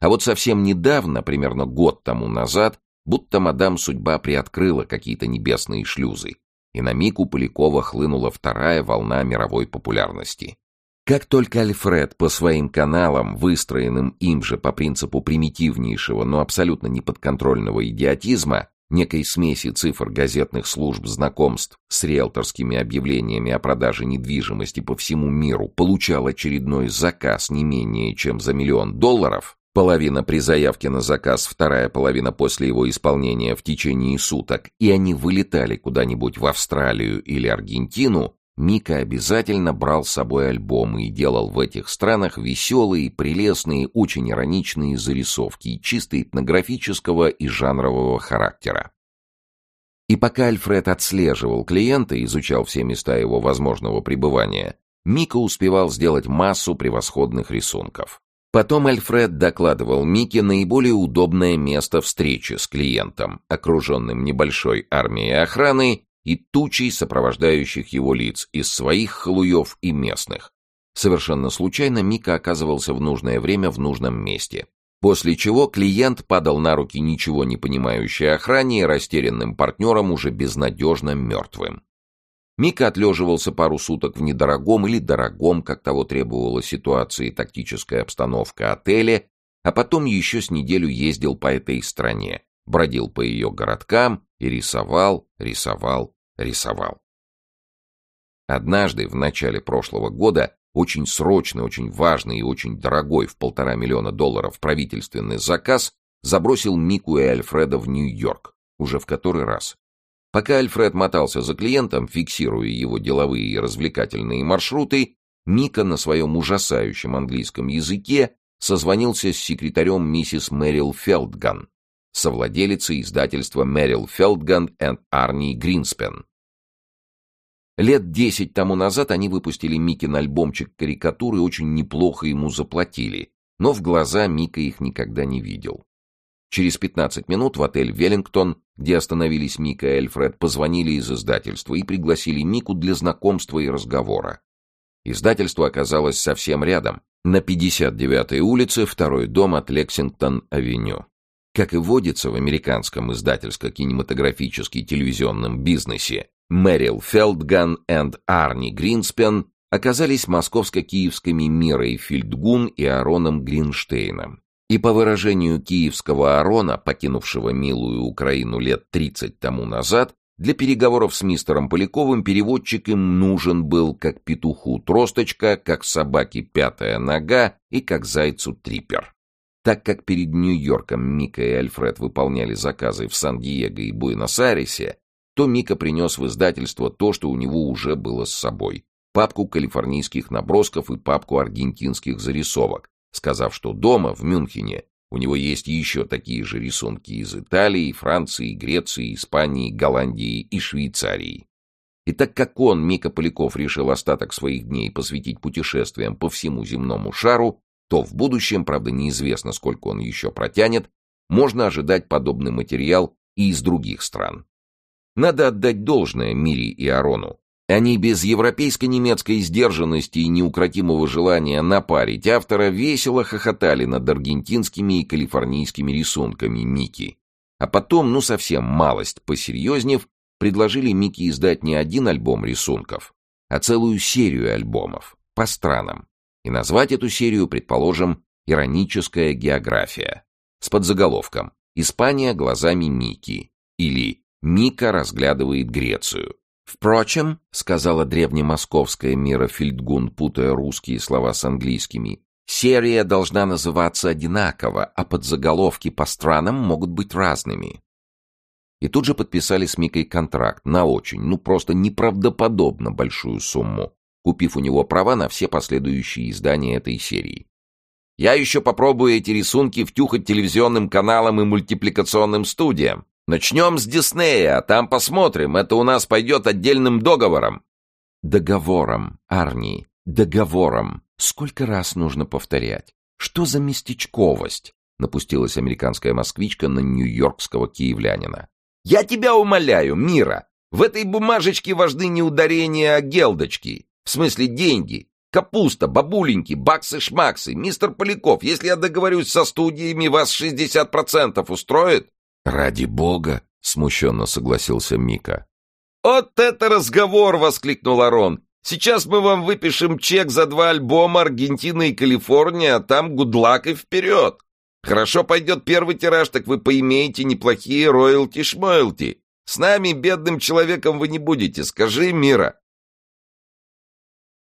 А вот совсем недавно, примерно год тому назад, будто мадам судьба приоткрыла какие-то небесные шлюзы, и на миг у Полякова хлынула вторая волна мировой популярности. Как только Альфред по своим каналам, выстроенным им же по принципу примитивнейшего, но абсолютно неподконтрольного идиотизма, некой смеси цифр газетных служб знакомств с риэлторскими объявлениями о продаже недвижимости по всему миру, получал очередной заказ не менее чем за миллион долларов, Половина при заявке на заказ, вторая половина после его исполнения в течение суток, и они вылетали куда-нибудь в Австралию или Аргентину, Мика обязательно брал с собой альбомы и делал в этих странах веселые, прелестные, очень ироничные зарисовки чисто этнографического и жанрового характера. И пока Альфред отслеживал клиента и изучал все места его возможного пребывания, Мика успевал сделать массу превосходных рисунков. Потом Альфред докладывал Мике наиболее удобное место встречи с клиентом, окруженным небольшой армией охраны и тучей сопровождающих его лиц из своих халуев и местных. Совершенно случайно Мика оказывался в нужное время в нужном месте. После чего клиент падал на руки ничего не понимающей охране и растерянным партнерам уже безнадежно мертвым. Мика отлеживался пару суток в недорогом или дорогом, как того требовала ситуация и тактическая обстановка отеле, а потом еще с неделю ездил по этой стране, бродил по ее городкам и рисовал, рисовал, рисовал. Однажды, в начале прошлого года, очень срочный, очень важный и очень дорогой в полтора миллиона долларов правительственный заказ забросил Мику и Альфреда в Нью-Йорк, уже в который раз. Пока Альфред мотался за клиентом, фиксируя его деловые и развлекательные маршруты, Мика на своем ужасающем английском языке созвонился с секретарем миссис Мэрил Фелдган, совладелицей издательства Мэрил Фелдган и Арни Гринспен. Лет десять тому назад они выпустили Микин альбомчик карикатуры, очень неплохо ему заплатили, но в глаза Мика их никогда не видел. Через 15 минут в отель «Веллингтон», где остановились Мика и Эльфред, позвонили из издательства и пригласили Мику для знакомства и разговора. Издательство оказалось совсем рядом, на 59-й улице, второй дом от Лексингтон-авеню. Как и водится в американском издательско-кинематографически телевизионном бизнесе, Мэрил Фелдган и Арни Гринспен оказались московско-киевскими Мирой Фильдгун и Ароном Гринштейном. И по выражению киевского Арона, покинувшего милую Украину лет 30 тому назад, для переговоров с мистером Поляковым переводчик им нужен был как петуху тросточка, как собаке пятая нога и как зайцу трипер. Так как перед Нью-Йорком Мика и Альфред выполняли заказы в Сан-Диего и Буэнос-Айресе, то Мика принес в издательство то, что у него уже было с собой. Папку калифорнийских набросков и папку аргентинских зарисовок, сказав, что дома, в Мюнхене, у него есть еще такие же рисунки из Италии, Франции, Греции, Испании, Голландии и Швейцарии. И так как он, Мика Поляков, решил остаток своих дней посвятить путешествиям по всему земному шару, то в будущем, правда неизвестно, сколько он еще протянет, можно ожидать подобный материал и из других стран. Надо отдать должное Мире и Арону. Они без европейско-немецкой сдержанности и неукротимого желания напарить автора весело хохотали над аргентинскими и калифорнийскими рисунками Мики. А потом, ну совсем малость посерьезнев, предложили Мики издать не один альбом рисунков, а целую серию альбомов по странам. И назвать эту серию, предположим, «Ироническая география» с подзаголовком «Испания глазами Мики» или «Мика разглядывает Грецию». «Впрочем», — сказала древнемосковская Мира Фельдгун, путая русские слова с английскими, «серия должна называться одинаково, а подзаголовки по странам могут быть разными». И тут же подписали с Микой контракт на очень, ну просто неправдоподобно большую сумму, купив у него права на все последующие издания этой серии. Я еще попробую эти рисунки втюхать телевизионным каналам и мультипликационным студиям. Начнем с Диснея, а там посмотрим, это у нас пойдет отдельным договором. Договором, Арни, договором. Сколько раз нужно повторять? Что за местечковость? Напустилась американская москвичка на нью-йоркского киевлянина. Я тебя умоляю, Мира, в этой бумажечке важны не ударения, а гелдочки. В смысле деньги. Капуста, бабуленьки, баксы-шмаксы. Мистер Поляков, если я договорюсь со студиями, вас 60% устроит? Ради бога, смущенно согласился Мика. «Вот это разговор!» — воскликнул Арон. «Сейчас мы вам выпишем чек за два альбома «Аргентина» и «Калифорния», а там гудлак и вперед! Хорошо пойдет первый тираж, так вы поимеете неплохие роялти-шмойлти. С нами, бедным человеком, вы не будете, скажи, Мира!»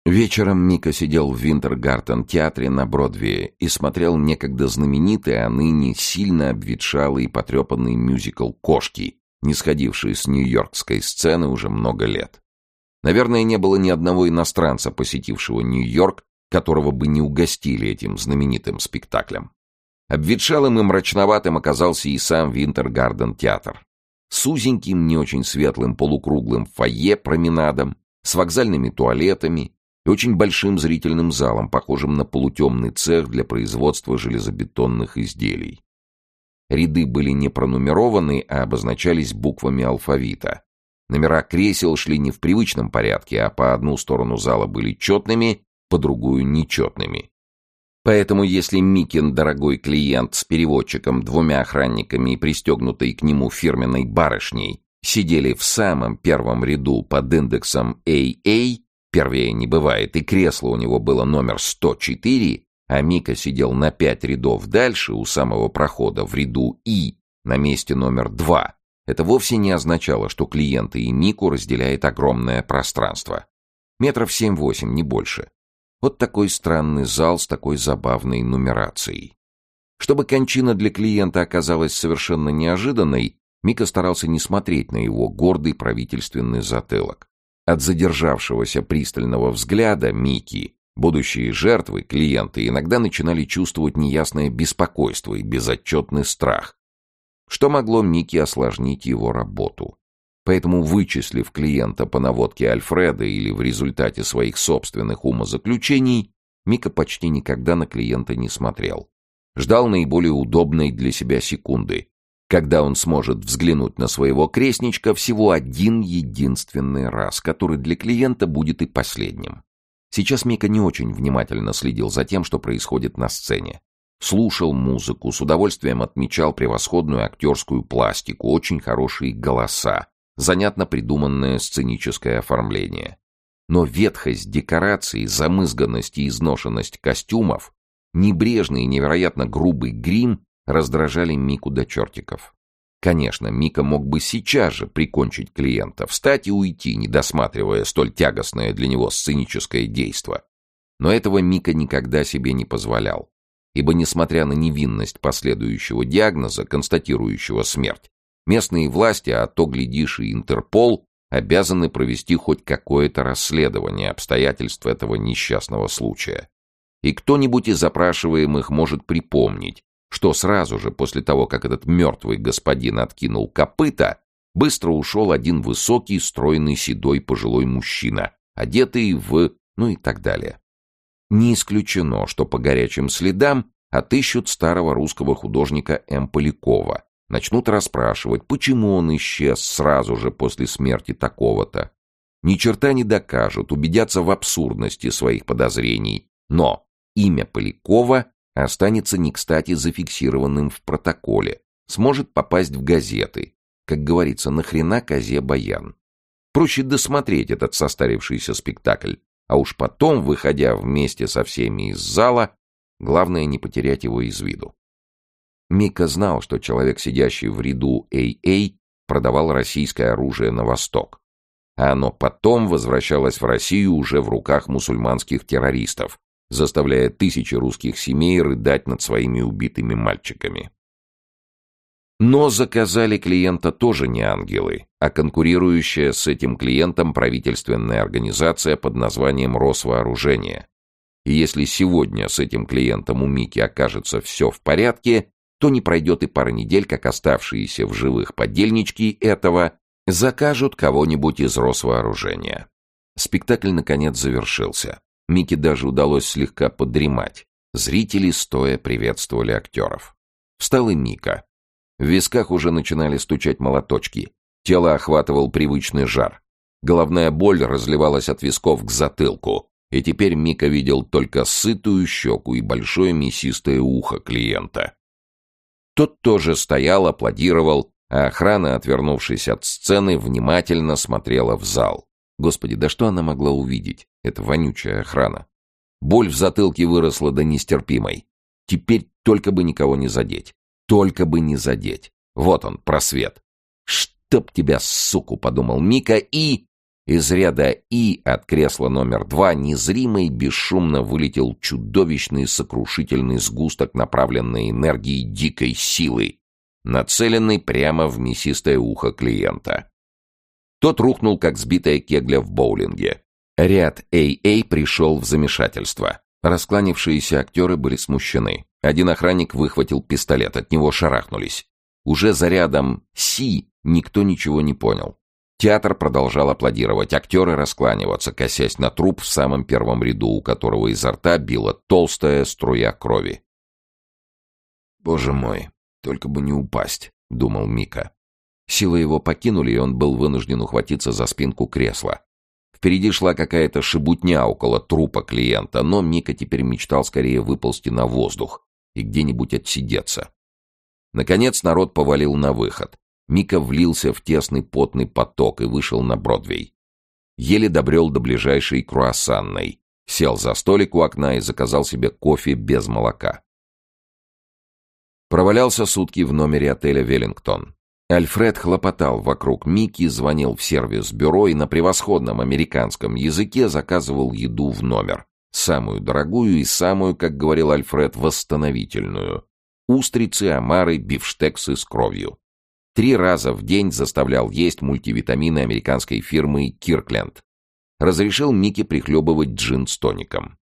Вечером Мика сидел в Винтергартен-театре на Бродвее и смотрел некогда знаменитый, а ныне сильно обветшалый и потрепанный мюзикл «Кошки», не сходивший с нью-йоркской сцены уже много лет. Наверное, не было ни одного иностранца, посетившего Нью-Йорк, которого бы не угостили этим знаменитым спектаклем. Обветшалым и мрачноватым оказался и сам Винтергарден-театр. С узеньким, не очень светлым полукруглым фойе променадом, с вокзальными туалетами, и очень большим зрительным залом, похожим на полутемный цех для производства железобетонных изделий. Ряды были не пронумерованы, а обозначались буквами алфавита. Номера кресел шли не в привычном порядке, а по одну сторону зала были четными, по другую — нечетными. Поэтому если Микин, дорогой клиент, с переводчиком, двумя охранниками и пристегнутой к нему фирменной барышней, сидели в самом первом ряду под индексом AA, Первее не бывает, и кресло у него было номер 104, а Мика сидел на пять рядов дальше, у самого прохода, в ряду И, на месте номер 2. Это вовсе не означало, что клиенты и Мику разделяет огромное пространство. Метров семь-восемь, не больше. Вот такой странный зал с такой забавной нумерацией. Чтобы кончина для клиента оказалась совершенно неожиданной, Мика старался не смотреть на его гордый правительственный затылок. От задержавшегося пристального взгляда Мики будущие жертвы, клиенты, иногда начинали чувствовать неясное беспокойство и безотчетный страх, что могло Мики осложнить его работу. Поэтому, вычислив клиента по наводке Альфреда или в результате своих собственных умозаключений, Мика почти никогда на клиента не смотрел. Ждал наиболее удобной для себя секунды, когда он сможет взглянуть на своего крестничка всего один единственный раз, который для клиента будет и последним. Сейчас Мика не очень внимательно следил за тем, что происходит на сцене. Слушал музыку, с удовольствием отмечал превосходную актерскую пластику, очень хорошие голоса, занятно придуманное сценическое оформление. Но ветхость декораций, замызганность и изношенность костюмов, небрежный и невероятно грубый грим раздражали Мику до чертиков. Конечно, Мика мог бы сейчас же прикончить клиента, встать и уйти, не досматривая столь тягостное для него сценическое действо. Но этого Мика никогда себе не позволял. ибо, несмотря на невинность последующего диагноза, констатирующего смерть, местные власти, а то, глядишь, и Интерпол, обязаны провести хоть какое-то расследование обстоятельств этого несчастного случая. И кто-нибудь из запрашиваемых может припомнить, что сразу же после того, как этот мертвый господин откинул копыта, быстро ушел один высокий, стройный, седой пожилой мужчина, одетый в... ну и так далее. Не исключено, что по горячим следам отыщут старого русского художника М. Полякова, начнут расспрашивать, почему он исчез сразу же после смерти такого-то. Ни черта не докажут, убедятся в абсурдности своих подозрений, но имя Полякова останется не кстати зафиксированным в протоколе, сможет попасть в газеты. Как говорится, нахрена козе баян? Проще досмотреть этот состарившийся спектакль, а уж потом, выходя вместе со всеми из зала, главное не потерять его из виду. Мика знал, что человек, сидящий в ряду АА, продавал российское оружие на восток. А оно потом возвращалось в Россию уже в руках мусульманских террористов, заставляя тысячи русских семей рыдать над своими убитыми мальчиками. Но заказали клиента тоже не ангелы, а конкурирующая с этим клиентом правительственная организация под названием Росвооружение. И если сегодня с этим клиентом у Мики окажется все в порядке, то не пройдет и пара недель, как оставшиеся в живых подельнички этого закажут кого-нибудь из Росвооружения. Спектакль наконец завершился. Мике даже удалось слегка подремать. Зрители стоя приветствовали актеров. Встал и Мика. В висках уже начинали стучать молоточки. Тело охватывал привычный жар. Головная боль разливалась от висков к затылку. И теперь Мика видел только сытую щеку и большое мясистое ухо клиента. Тот тоже стоял, аплодировал, а охрана, отвернувшись от сцены, внимательно смотрела в зал. Господи, да что она могла увидеть, эта вонючая охрана? Боль в затылке выросла до нестерпимой. Теперь только бы никого не задеть. Только бы не задеть. Вот он, просвет. «Чтоб тебя, суку!» — подумал Мика, и... Из ряда «и» от кресла номер два незримо и бесшумно вылетел чудовищный сокрушительный сгусток направленной энергии дикой силы, нацеленный прямо в мясистое ухо клиента. Тот рухнул, как сбитая кегля в боулинге. Ряд АА пришел в замешательство. Раскланившиеся актеры были смущены. Один охранник выхватил пистолет, от него шарахнулись. Уже за рядом «Си» никто ничего не понял. Театр продолжал аплодировать, актеры раскланиваться, косясь на труп в самом первом ряду, у которого изо рта била толстая струя крови. «Боже мой, только бы не упасть», — думал Мика. Силы его покинули, и он был вынужден ухватиться за спинку кресла. Впереди шла какая-то шебутня около трупа клиента, но Мика теперь мечтал скорее выползти на воздух и где-нибудь отсидеться. Наконец народ повалил на выход. Мика влился в тесный потный поток и вышел на Бродвей. Еле добрел до ближайшей круассанной. Сел за столик у окна и заказал себе кофе без молока. Провалялся сутки в номере отеля «Веллингтон». Альфред хлопотал вокруг Мики, звонил в сервис-бюро и на превосходном американском языке заказывал еду в номер. Самую дорогую и самую, как говорил Альфред, восстановительную. Устрицы, омары, бифштексы с кровью. Три раза в день заставлял есть мультивитамины американской фирмы «Киркленд». Разрешил Мике прихлебывать джин с тоником.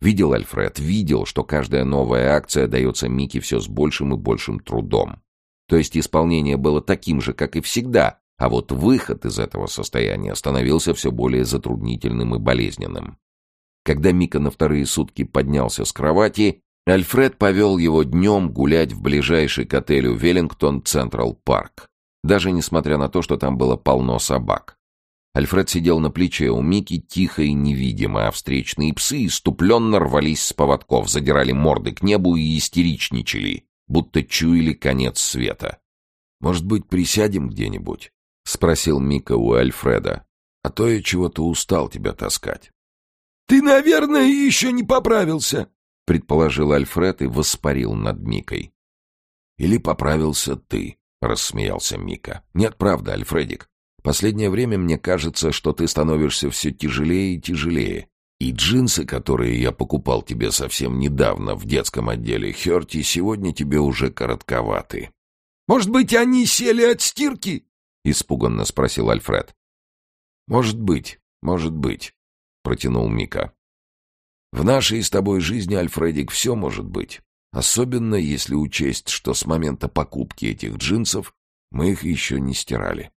Видел Альфред, видел, что каждая новая акция дается Мике все с большим и большим трудом. То есть исполнение было таким же, как и всегда, а вот выход из этого состояния становился все более затруднительным и болезненным. Когда Мика на вторые сутки поднялся с кровати, Альфред повел его днем гулять в ближайший к отелю Веллингтон Централ Парк, даже несмотря на то, что там было полно собак. Альфред сидел на плече у Мики тихо и невидимо, а встречные псы иступленно рвались с поводков, задирали морды к небу и истеричничали, будто чуяли конец света. «Может быть, присядем где-нибудь?» — спросил Мика у Альфреда. «А то я чего-то устал тебя таскать». «Ты, наверное, еще не поправился», — предположил Альфред и воспарил над Микой. «Или поправился ты», — рассмеялся Мика. «Нет, правда, Альфредик. Последнее время мне кажется, что ты становишься все тяжелее и тяжелее. И джинсы, которые я покупал тебе совсем недавно в детском отделе Херти, сегодня тебе уже коротковаты. Может быть, они сели от стирки? Испуганно спросил Альфред. Может быть, может быть, протянул Мика. В нашей с тобой жизни, Альфредик, все может быть. Особенно если учесть, что с момента покупки этих джинсов мы их еще не стирали.